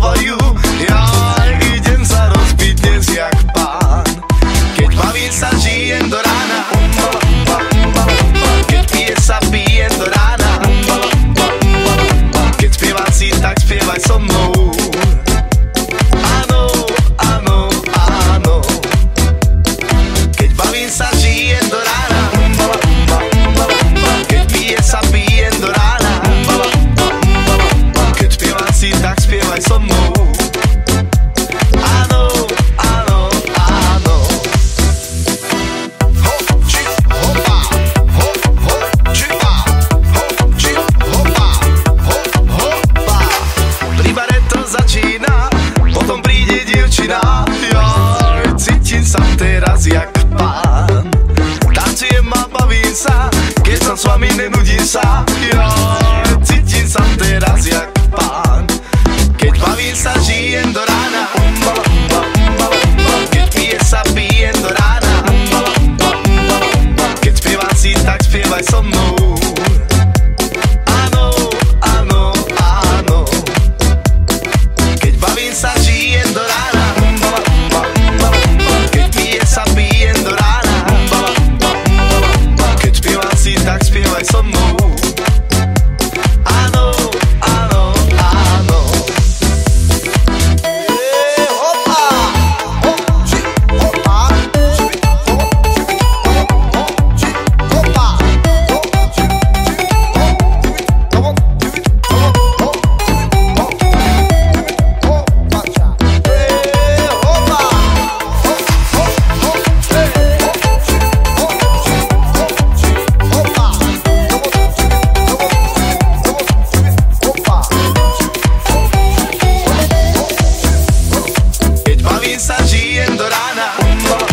dávajú Ja idem sa rozbiť dnes jak pán. Keď bavím sa, žijem do rána. Keď pije sa, pijem do rána. Keď spievať si, tak spievať so mnou. nudím sa, joj, cítim sa teraz jak pán. Keď baví sa, žijem do rána. Keď pije sa, pijem do rána. Keď spievam si, tak spievaj so mnou. Áno, áno, áno. Keď bavím sa, žijem do rána, siguiendo rana.